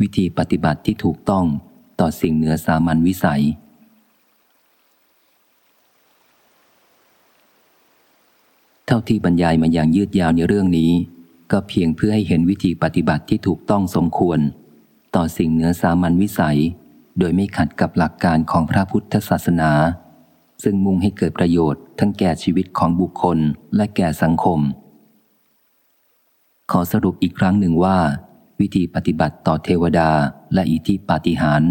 วิธีปฏิบัติที่ถูกต้องต่อสิ่งเหนือสามัญวิสัย เท่าที่บรรยายมาอย่างยืดยาวในเรื่องนี้ ก็เพียงเพื่อให้เห็นวิธีปฏิบัติที่ถูกต้องสมควร ต่อสิ่งเหนือสามัญวิสัย โดยไม่ขัดกับหลักการของพระพุทธศาสนา ซึ่งมุ่งให้เกิดประโยชน์ทั้งแก่ชีวิตของบุคคลและแก่สังคม ขอสรุปอีกครั้งหนึ่งว่า วิธีปฏิบัติต่อเทวดาและอิทธิปาฏิหาริย์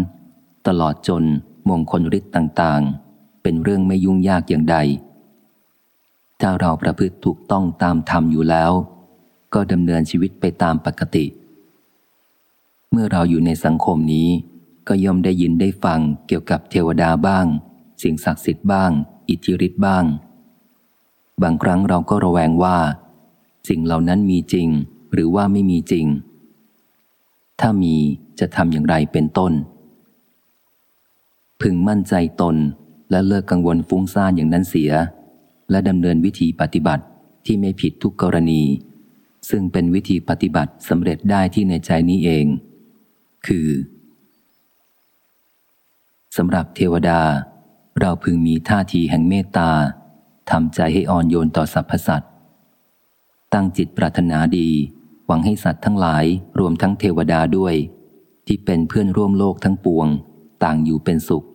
ตลอดจนมงคลฤทธิ์ต่างๆ เป็นเรื่องไม่ยุ่งยากอย่างใด ถ้าเราประพฤติถูกต้องตามธรรมอยู่แล้ว ก็ดำเนินชีวิตไปตามปกติ เมื่อเราอยู่ในสังคมนี้ ก็ย่อมได้ยินได้ฟังเกี่ยวกับเทวดาบ้าง สิ่งศักดิ์สิทธิ์บ้าง อิทธิฤทธิ์บ้าง บางครั้งเราก็ระแวงว่า สิ่งเหล่านั้นมีจริง หรือว่าไม่มีจริง ถ้ามีจะทำอย่างไรเป็นต้น พึงมั่นใจตนและเลิกกังวลฟุ้งซ่านอย่างนั้นเสีย และดำเนินวิธีปฏิบัติที่ไม่ผิดทุกกรณี ซึ่งเป็นวิธีปฏิบัติสำเร็จได้ที่ในใจนี้เอง คือสำหรับเทวดา เราพึงมีท่าทีแห่งเมตตาทำใจให้อ่อนโยนต่อสรรพสัตว์ตั้งจิตปรารถนาดี หวังให้สัตว์ทั้งหลายรวมทั้งเทวดาด้วย ที่เป็นเพื่อนร่วมโลกทั้งปวง ต่างอยู่เป็นสุข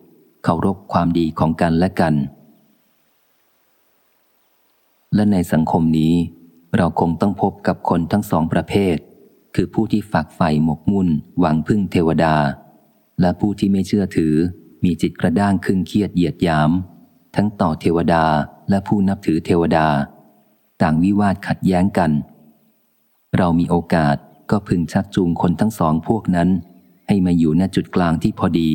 เคารพความดีของกันและกัน และในสังคมนี้ เราคงต้องพบกับคนทั้งสองประเภท คือผู้ที่ฝักใฝ่หมกมุ่น หวังพึ่งเทวดา และผู้ที่ไม่เชื่อถือ มีจิตกระด้างคึงเครียดเหยียดยาม ทั้งต่อเทวดาและผู้นับถือเทวดา ต่างวิวาทขัดแย้งกัน เรามีโอกาสก็พึงชักจูงคนทั้งสองพวกนั้น ให้มาอยู่ณจุดกลางที่พอดี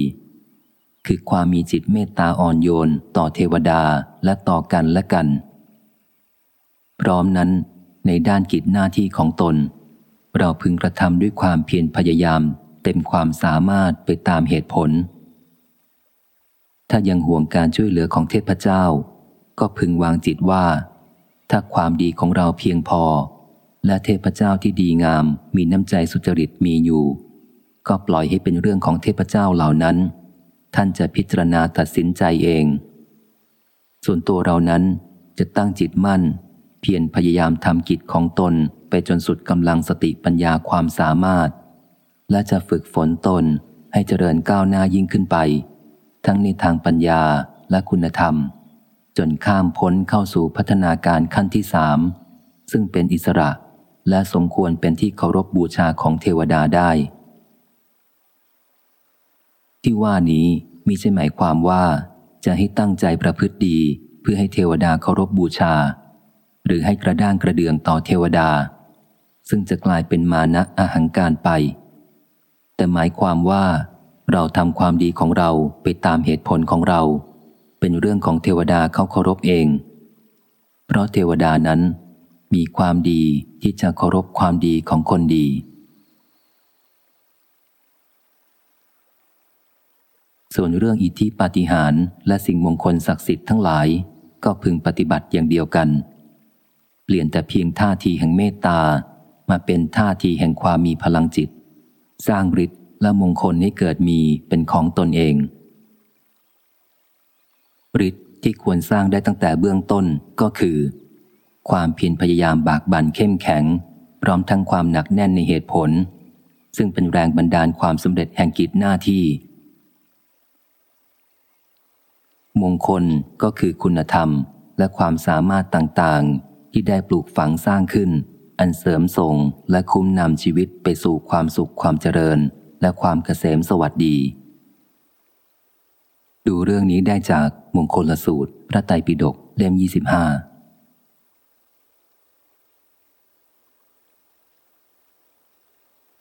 คือความมีจิตเมตตาอ่อนโยนต่อเทวดาและต่อกันและกัน พร้อมนั้นในด้านกิจหน้าที่ของตน เราพึงกระทำด้วยความเพียรพยายาม เต็มความสามารถไปตามเหตุผล ถ้ายังห่วงการช่วยเหลือของเทพเจ้า ก็พึงวางจิตว่า ถ้าความดีของเราเพียงพอ และเทพเจ้าที่ดีงามมีน้ำใจสุจริตมีอยู่ ก็ปล่อยให้เป็นเรื่องของเทพเจ้าเหล่านั้น ท่านจะพิจารณาตัดสินใจเอง ส่วนตัวเรานั้นจะตั้งจิตมั่น เพียรพยายามทำกิจของตนไปจนสุดกำลังสติปัญญาความสามารถ และจะฝึกฝนตนให้เจริญก้าวหน้ายิ่งขึ้นไป ทั้งในทางปัญญาและคุณธรรม จนข้ามพ้นเข้าสู่พัฒนาการขั้นที่สามซึ่งเป็นอิสระ และสมควรเป็นที่เคารพบบูชาของเทวดาได้ ที่ว่านี้มีใช่หมายความว่า จะให้ตั้งใจประพฤติดีเพื่อให้เทวดาเคารพบบูชา หรือให้กระด้างกระเดืองต่อเทวดา ซึ่งจะกลายเป็นมานะอาหังการไป แต่หมายความว่า เราทำความดีของเราไปตามเหตุผลของเรา เป็นเรื่องของเทวดาเขาเคารพเอง เพราะเทวดานั้น มีความดีที่จะเคารพความดีของคนดี ส่วนเรื่องอิทธิปาฏิหาริย์และสิ่งมงคลศักดิ์สิทธิ์ทั้งหลาย ก็พึงปฏิบัติอย่างเดียวกัน เปลี่ยนแต่เพียงท่าทีแห่งเมตตามาเป็นท่าทีแห่งความมีพลังจิต สร้างฤทธิ์และมงคลให้เกิดมีเป็นของตนเองฤทธิ์ที่ควรสร้างได้ตั้งแต่เบื้องต้นก็คือ ความเพียรพยายามบากบั่นเข้มแข็ง พร้อมทั้งความหนักแน่นในเหตุผล ซึ่งเป็นแรงบันดาลความสำเร็จแห่งกิจหน้าที่ มงคลก็คือคุณธรรมและความสามารถต่างๆ ที่ได้ปลูกฝังสร้างขึ้น อันเสริมส่งและคุ้มนำชีวิตไปสู่ความสุขความเจริญ และความเกษมสวัสดี ดูเรื่องนี้ได้จากมงคลสูตร พระไตรปิฎกเล่ม 25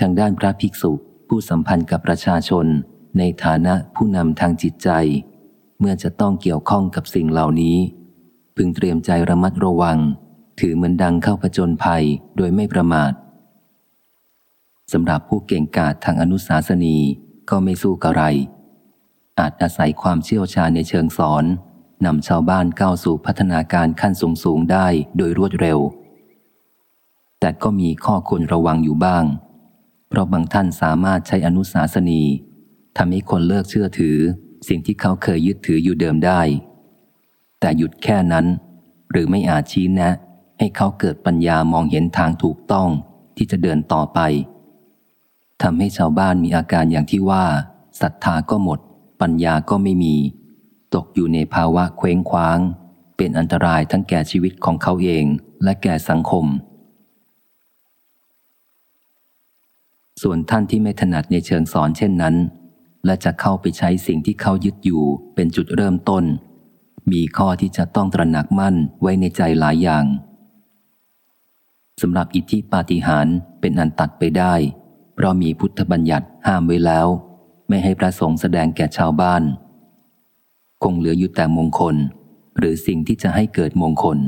ทางด้านพระภิกษุผู้สัมพันธ์กับประชาชน ในฐานะผู้นำทางจิตใจ เมื่อจะต้องเกี่ยวข้องกับสิ่งเหล่านี้ พึงเตรียมใจระมัดระวัง ถือเหมือนดังเข้าผจญภัยโดยไม่ประมาทสำหรับผู้เก่งกาจทางอนุสาสนีก็ไม่สู้กระไร อาจอาศัยความเชี่ยวชาญในเชิงสอนนำชาวบ้านก้าวสู่พัฒนาการขั้นสูงสูงได้โดยรวดเร็ว แต่ก็มีข้อควรระวังอยู่บ้าง เพเพราะบางท่านสามารถใช้อนุสาสนีทำให้คนเลิกเชื่อถือ สิ่งที่เขาเคยยึดถืออยู่เดิมได้ แต่หยุดแค่นั้น หรือไม่อาจชี้แนะ ให้เขาเกิดปัญญามองเห็นทางถูกต้องที่จะเดินต่อไปทำให้ชาวบ้านมีอาการอย่างที่ว่าศรัทธาก็หมด ปัญญาก็ไม่มี ตกอยู่ในภาวะเคว้งคว้าง เป็นอันตรายทั้งแก่ชีวิตของเขาเองและแก่สังคม ส่วนท่านที่ไม่ถนัดในเชิงสอนเช่นนั้น และจะเข้าไปใช้สิ่งที่เขายึดอยู่เป็นจุดเริ่มต้น มีข้อที่จะต้องตระหนักมั่นไว้ในใจหลายอย่างสำหรับอิทธิปาฏิหาริย์เป็นอันตัดไปได้ เพราะมีพุทธบัญญัติห้ามไว้แล้ว ไม่ให้พระสงฆ์แสดงแก่ชาวบ้าน คงเหลืออยู่แต่มงคล หรือสิ่งที่จะให้เกิดมงคล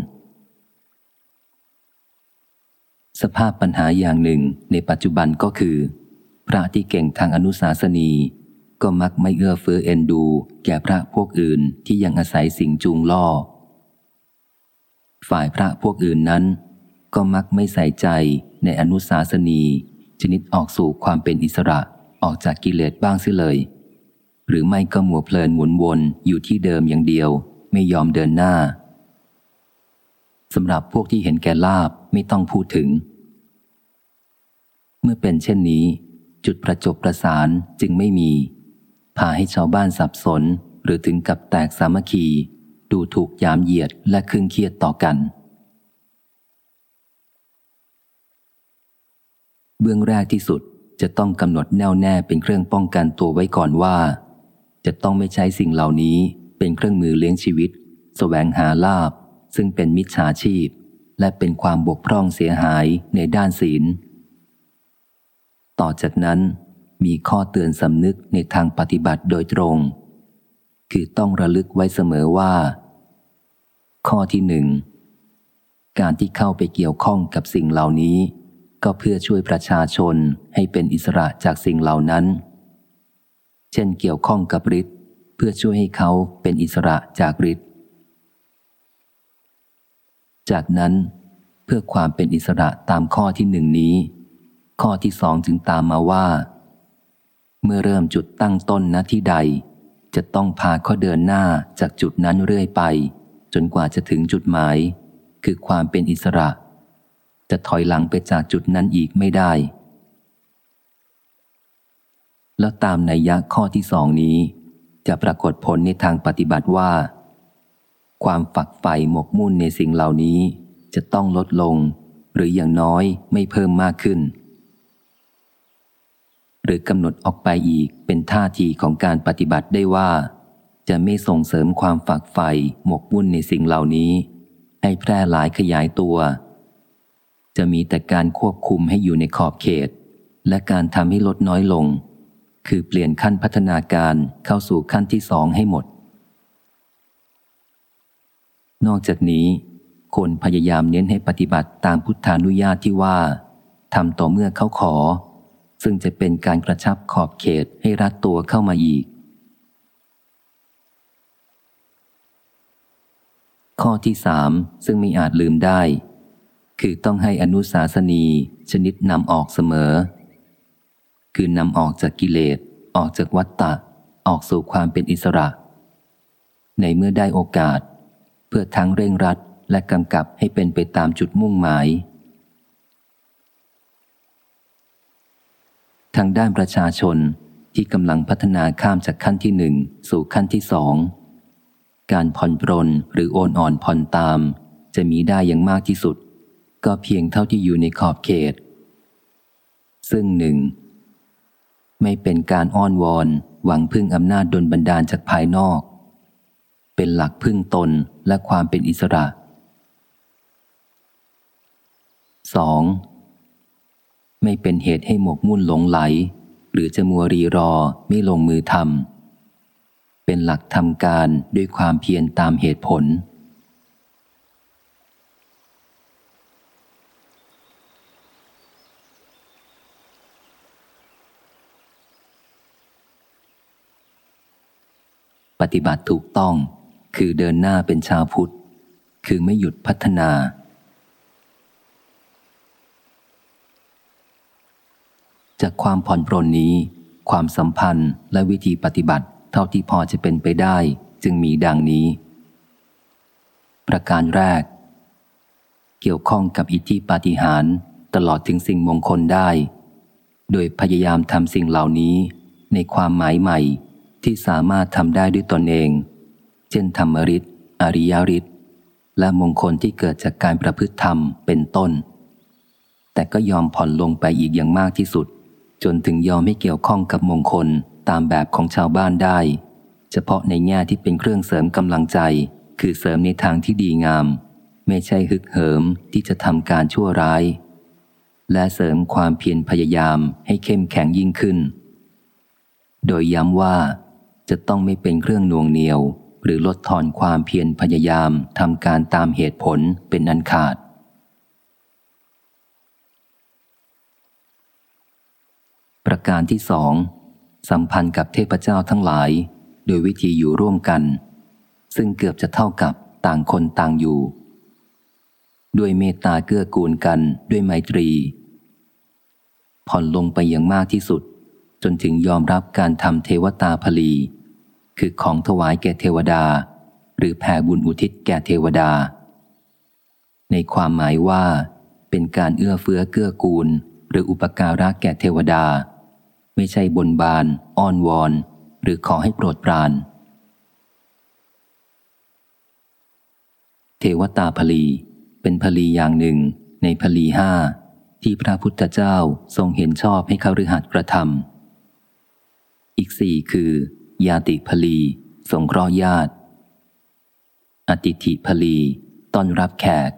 สภาพปัญหาอย่างหนึ่งในปัจจุบันก็คือ พระที่เก่งทางอนุสาสนี ก็มักไม่เอื้อเฟื้อเอ็นดู แก่พระพวกอื่นที่ยังอาศัยสิ่งจูงล่อ ฝ่ายพระพวกอื่นนั้น ก็มักไม่ใส่ใจในอนุสาสนีชนิดออกสู่ความเป็นอิสระออกจากกิเลสบ้างเสิเลย หรือไม่ก็มัวเพลินหมุนวนอยู่ที่เดิมอย่างเดียว ไม่ยอมเดินหน้าสำหรับพวกที่เห็นแก่ลาบ ไม่ต้องพูดถึง เมื่อเป็นเช่นนี้ จุดประจบประสานจึงไม่มี พาให้ชาวบ้านสับสนหรือถึงกับแตกสามัคคี ดูถูกยามเหยียดและคึงเครียดต่อกัน เบื้องแรกที่สุดจะต้องกำหนดแน่วแน่เป็นเครื่องป้องกันตัวไว้ก่อนว่า จะต้องไม่ใช้สิ่งเหล่านี้เป็นเครื่องมือเลี้ยงชีวิตสแสวงหาลาบ ซึ่งเป็นมิจฉาชีพ และเป็นความบกพร่องเสียหายในด้านศีล ต่อจากนั้นมีข้อเตือนสำนึกในทางปฏิบัติโดยตรง คือต้องระลึกไว้เสมอว่า ข้อที่หนึ่ง การที่เข้าไปเกี่ยวข้องกับสิ่งเหล่านี้ ก็เพื่อช่วยประชาชนให้เป็นอิสระจากสิ่งเหล่านั้น เช่นเกี่ยวข้องกับฤทธิ์เพื่อช่วยให้เขาเป็นอิสระจากฤทธิ จากนั้นเพื่อความเป็นอิสระตามข้อที่หนึ่งนี้ ข้อที่สองจึงตามมาว่า เมื่อเริ่มจุดตั้งต้นณที่ใด จะต้องพาเขาเดินหน้าจากจุดนั้นเรื่อยไป จนกว่าจะถึงจุดหมาย คือความเป็นอิสระ จะถอยหลังไปจากจุดนั้นอีกไม่ได้ แล้วตามในยะข้อที่สองนี้ จะปรากฏผลในทางปฏิบัติว่า ความฝักใฝ่หมกมุ่นในสิ่งเหล่านี้จะต้องลดลง หรืออย่างน้อยไม่เพิ่มมากขึ้น หรือกำหนดออกไปอีกเป็นท่าทีของการปฏิบัติได้ว่า จะไม่ส่งเสริมความฝักใฝ่หมกมุ่นในสิ่งเหล่านี้ ให้แพร่หลายขยายตัว จะมีแต่การควบคุมให้อยู่ในขอบเขต และการทำให้ลดน้อยลง คือเปลี่ยนขั้นพัฒนาการเข้าสู่ขั้นที่สองให้หมด นอกจากนี้คนพยายามเน้นให้ปฏิบัติตามพุทธานุญาตที่ว่าทำต่อเมื่อเขาขอ ซึ่งจะเป็นการกระชับขอบเขตให้รัดตัวเข้ามาอีก ข้อที่สามซึ่งไม่อาจลืมได้ คือต้องให้อนุสาสนีชนิดนำออกเสมอ คือนำออกจากกิเลส ออกจากวัฏฏะออกสู่ความเป็นอิสระ ในเมื่อได้โอกาส พื่อทั้งเร่งรัดและกำกับให้เป็นไปตามจุดมุ่งหมาย ทางด้านประชาชนที่กำลังพัฒนาข้ามจากขั้นที่หนึ่งสู่ขั้นที่สองการผ่อนปรนหรือโอนอ่อนผ่อนตาม จะมีได้อย่างมากที่สุด ก็เพียงเท่าที่อยู่ในขอบเขต ซึ่งหนึ่งไม่เป็นการอ้อนวอน หวังพึ่งอำนาจดลบันดาลจากภายนอก เป็นหลักพึ่งตนและความเป็นอิสระ 2. ไม่เป็นเหตุให้หมกมุ่นหลงไหล หรือจะมัวรีรอไม่ลงมือทำเป็นหลักทำการด้วยความเพียรตามเหตุผล ปฏิบัติถูกต้อง คือเดินหน้าเป็นชาวพุทธ คือไม่หยุดพัฒนา จากความผ่อนปรนนี้ ความสัมพันธ์และวิธีปฏิบัติ เท่าที่พอจะเป็นไปได้จึงมีดังนี้ ประการแรก เกี่ยวข้องกับอิทธิปาฏิหาริย์ตลอดถึงสิ่งมงคลได้ โดยพยายามทำสิ่งเหล่านี้ในความหมายใหม่ที่สามารถทำได้ด้วยตนเอง เช่นธรรมริตอริยริตและมงคลที่เกิดจากการประพฤติธรรมเป็นต้น แต่ก็ยอมผ่อนลงไปอีกอย่างมากที่สุด จนถึงยอมไม่เกี่ยวข้องกับมงคลตามแบบของชาวบ้านได้ เฉพาะในแง่ที่เป็นเครื่องเสริมกำลังใจ คือเสริมในทางที่ดีงาม ไม่ใช่ฮึกเหิมที่จะทำการชั่วร้าย และเสริมความเพียรพยายามให้เข้มแข็งยิ่งขึ้น โดยย้ำว่าจะต้องไม่เป็นเครื่องน่วงเหนียว หรือลดทอนความเพียรพยายามทำการตามเหตุผลเป็นนันขาด ประการที่สองสัมพันธ์กับเทพเจ้าทั้งหลาย โดยวิธีอยู่ร่วมกัน ซึ่งเกือบจะเท่ากับต่างคนต่างอยู่ ด้วยเมตตาเกื้อกูลกันด้วยไมตรี ผ่อนลงไปอย่างมากที่สุด จนถึงยอมรับการทำเทวตาพลี คือของถวายแก่เทวดา หรือแผ่บุญอุทิศแก่เทวดา ในความหมายว่า เป็นการเอื้อเฟื้อเกื้อกูล หรืออุปการะแก่เทวดา ไม่ใช่บนบาน อ้อนวอน หรือขอให้โปรดปราน เทวตาพลี เป็นพลีอย่างหนึ่ง ในพลีห้าที่พระพุทธเจ้าทรงเห็นชอบให้เขาฤหัสกระทำอีกสี่คือ ยาติพลี สงเคราะห์ญาติ อติถิพลีต้อนรับแขก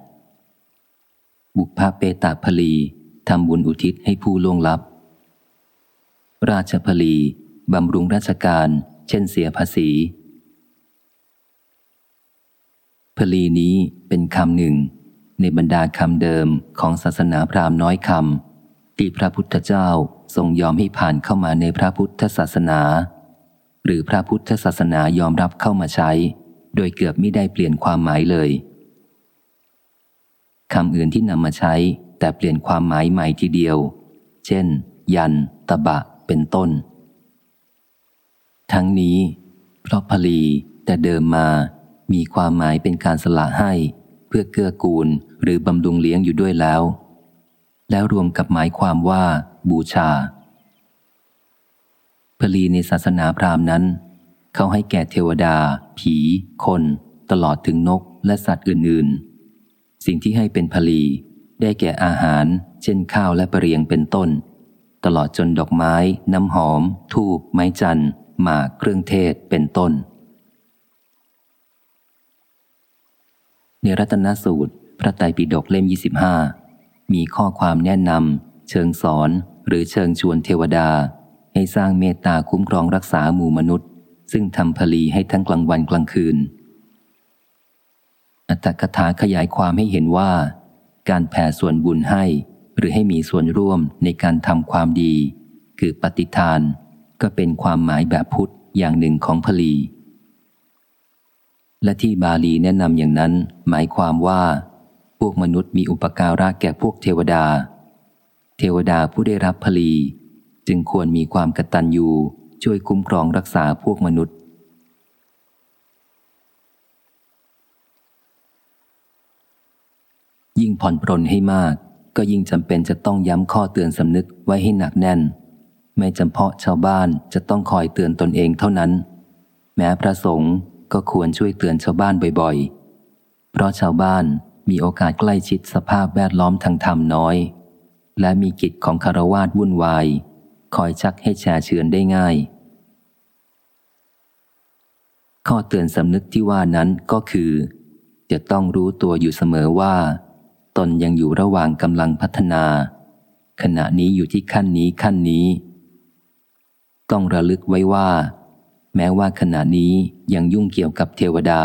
บุพเปตาพลีทำบุญอุทิศให้ผู้ล่วงลับ ราชพลีบำรุงราชการ เช่นเสียภาษีพลีนี้เป็นคำหนึ่ง ในบรรดาคำเดิมของศาสนาพราหมณ์น้อยคำที่พระพุทธเจ้าทรงยอมให้ผ่านเข้ามาในพระพุทธศาสนา หรือพระพุทธศาสนายอมรับเข้ามาใช้ โดยเกือบไม่ได้เปลี่ยนความหมายเลยคำอื่นที่นำมาใช้ แต่เปลี่ยนความหมายใหม่ทีเดียว เช่น ยันตะบะ เป็นต้น ทั้งนี้ เพราะพลีแต่เดิมมา มีความหมายเป็นการสละให้ เพื่อเกื้อกูลหรือบำรุงเลี้ยงอยู่ด้วยแล้ว แล้วรวมกับหมายความว่า บูชา พลีในศาสนาพราหมณ์นั้น เขาให้แก่เทวดา ผี คน ตลอดถึงนกและสัตว์อื่นๆ สิ่งที่ให้เป็นพลีได้แก่อาหาร เช่นข้าวและปรเรียงเป็นต้น ตลอดจนดอกไม้ น้ำหอม ทูบไม้จันทร์หมากเครื่องเทศเป็นต้น ในรัตนสูตร พระไตรปิฎกเล่ม 25 มีข้อความแนะนำเชิงสอนหรือเชิงชวนเทวดา ให้สร้างเมตตาคุ้มครองรักษาหมู่มนุษย์ ซึ่งทำพลีให้ทั้งกลางวันกลางคืน อัตถกถาขยายความให้เห็นว่า การแผ่ส่วนบุญให้ หรือให้มีส่วนร่วมในการทำความดี คือปฏิทาน ก็เป็นความหมายแบบพุทธอย่างหนึ่งของพลี และที่บาลีแนะนำอย่างนั้น หมายความว่า พวกมนุษย์มีอุปการะแก่พวกเทวดา เทวดาผู้ได้รับพลี จึงควรมีความกตัญญูช่วยคุ้มครองรักษาพวกมนุษย์ ยิ่งผ่อนปรนให้มาก ก็ยิ่งจำเป็นจะต้องย้ำข้อเตือนสำนึกไว้ให้หนักแน่น ไม่จำเพาะชาวบ้านจะต้องคอยเตือนตนเองเท่านั้น แม้พระสงฆ์ก็ควรช่วยเตือนชาวบ้านบ่อยๆ เพราะชาวบ้านมีโอกาสใกล้ชิดสภาพแวดล้อมทางธรรมน้อย และมีกิจของคารวาสวุ่นวาย คอยชักให้แชร์เชือนได้ง่าย ข้อเตือนสำนึกที่ว่านั้นก็คือ จะต้องรู้ตัวอยู่เสมอว่า ตนยังอยู่ระหว่างกำลังพัฒนา ขณะนี้อยู่ที่ขั้นนี้ขั้นนี้ ต้องระลึกไว้ว่า แม้ว่าขณะนี้ยังยุ่งเกี่ยวกับเทวดา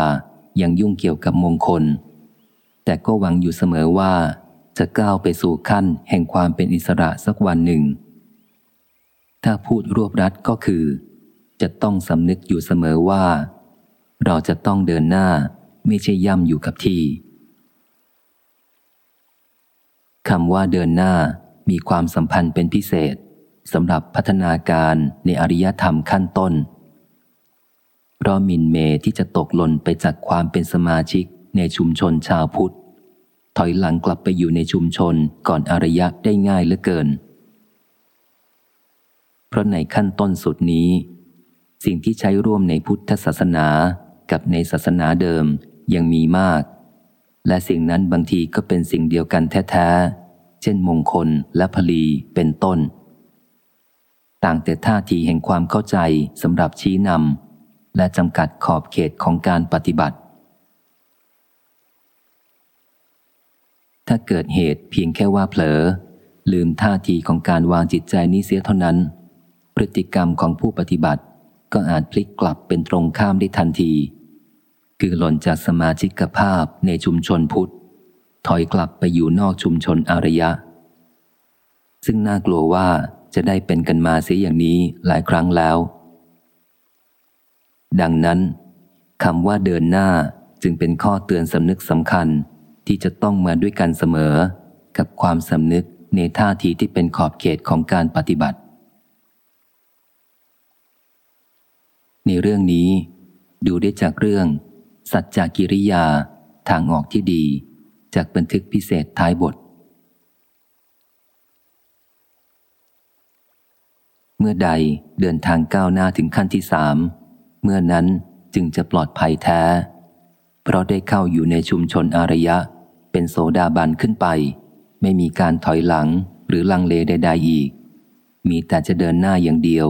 ยังยุ่งเกี่ยวกับมงคล แต่ก็หวังอยู่เสมอว่าจะก้าวไปสู่ขั้นแห่งความเป็นอิสระสักวันหนึ่ง ถ้าพูดรวบรัดก็คือ จะต้องสำนึกอยู่เสมอว่า เราจะต้องเดินหน้าไม่ใช่ย่ำอยู่กับที่คำว่าเดินหน้ามีความสัมพันธ์เป็นพิเศษสำหรับพัฒนาการในอริยธรรมขั้นต้น เพราะมินเมที่จะตกหล่นไปจากความเป็นสมาชิกในชุมชนชาวพุทธ ถอยหลังกลับไปอยู่ในชุมชนก่อนอริยะได้ง่ายเหลือเกิน เพราะในขั้นต้นสุดนี้ สิ่งที่ใช้ร่วมในพุทธศาสนากับในศาสนาเดิมยังมีมาก และสิ่งนั้นบางทีก็เป็นสิ่งเดียวกันแท้ๆ เช่นมงคลและพลีเป็นต้น ต่างแต่ท่าทีแห่งความเข้าใจสำหรับชี้นำและจำกัดขอบเขตของการปฏิบัติ ถ้าเกิดเหตุเพียงแค่ว่าเผลอ ลืมท่าทีของการวางจิตใจนี้เสียเท่านั้น พฤติกรรมของผู้ปฏิบัติ ก็อาจพลิกกลับเป็นตรงข้ามได้ทันที คือหล่นจากสมาชิกภาพในชุมชนพุทธ ถอยกลับไปอยู่นอกชุมชนอารยะ ซึ่งน่ากลัวว่าจะได้เป็นกันมาเสียอย่างนี้หลายครั้งแล้ว ดังนั้นคำว่าเดินหน้าจึงเป็นข้อเตือนสำนึกสำคัญที่จะต้องมาด้วยกันเสมอ กับความสำนึกในท่าทีที่เป็นขอบเขตของการปฏิบัติ ในเรื่องนี้ ดูได้จากเรื่อง สัจจกิริยาทางออกที่ดี จากบันทึกพิเศษท้ายบท เมื่อใดเดินทางก้าวหน้าถึงขั้นที่สามเมื่อนั้นจึงจะปลอดภัยแท้ เพราะได้เข้าอยู่ในชุมชนอารยะ เป็นโสดาบันขึ้นไป ไม่มีการถอยหลังหรือลังเลใด ๆ อีก มีแต่จะเดินหน้าอย่างเดียว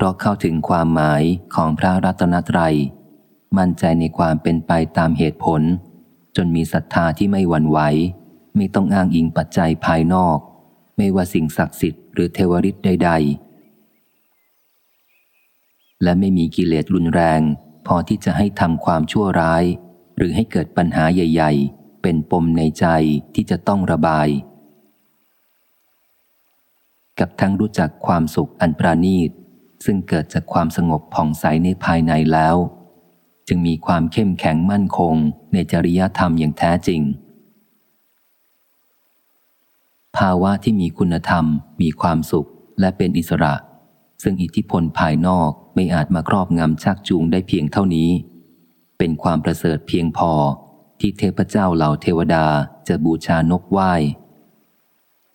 เพราะเข้าถึงความหมายของพระรัตนตรัย มั่นใจในความเป็นไปตามเหตุผล จนมีศรัทธาที่ไม่หวั่นไหวไม่ต้องอ้างอิงปัจจัยภายนอก ไม่ว่าสิ่งศักดิ์สิทธิ์หรือเทวริษใด ๆ และไม่มีกิเลสรุนแรง พอที่จะให้ทำความชั่วร้าย หรือให้เกิดปัญหาใหญ่ ๆ เป็นปมในใจที่จะต้องระบาย กับทั้งรู้จักความสุขอันปราณีต ซึ่งเกิดจากความสงบผ่องใสในภายในแล้ว จึงมีความเข้มแข็งมั่นคงในจริยธรรมอย่างแท้จริง ภาวะที่มีคุณธรรม มีความสุขและเป็นอิสระ ซึ่งอิทธิพลภายนอกไม่อาจมาครอบงำชักจูงได้เพียงเท่านี้ เป็นความประเสริฐเพียงพอที่เทพเจ้าเหล่าเทวดาจะบูชานกไหว้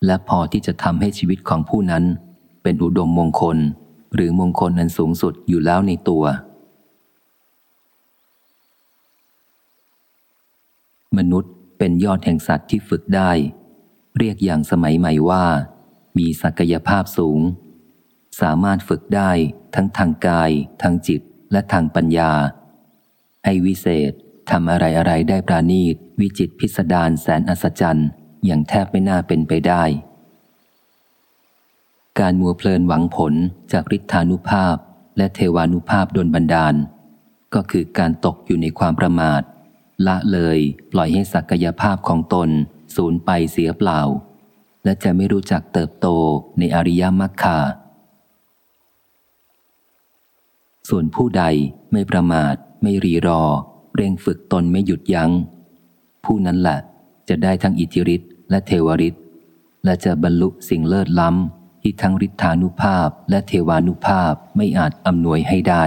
และพอที่จะทำให้ชีวิตของผู้นั้นเป็นอุดมมงคล หรือมงคลนั้นสูงสุดอยู่แล้วในตัว มนุษย์เป็นยอดแห่งสัตว์ที่ฝึกได้ เรียกอย่างสมัยใหม่ว่า มีศักยภาพสูง สามารถฝึกได้ทั้งทางกาย ทางจิตและทางปัญญา ให้วิเศษทำอะไรอะไรได้ปราณีต วิจิตพิสดารแสนอัศจรรย์อย่างแทบไม่น่าเป็นไปได้ การมัวเพลินหวังผลจากฤทธานุภาพและเทวานุภาพดนบันดาล ก็คือการตกอยู่ในความประมาท ละเลยปล่อยให้ศักยภาพของตนสูญไปเสียเปล่า และจะไม่รู้จักเติบโตในอริยมรรคาส่วนผู้ใดไม่ประมาท ไม่รีรอ เร่งฝึกตนไม่หยุดยัง้ง ผู้นั้นแหละจะได้ทั้งอิทธิฤทธิ์และเทวฤทธิ์และจะบรรลุสิ่งเลิศล้ำ ที่ทั้งฤทธานุภาพและเทวานุภาพไม่อาจอำนวยให้ได้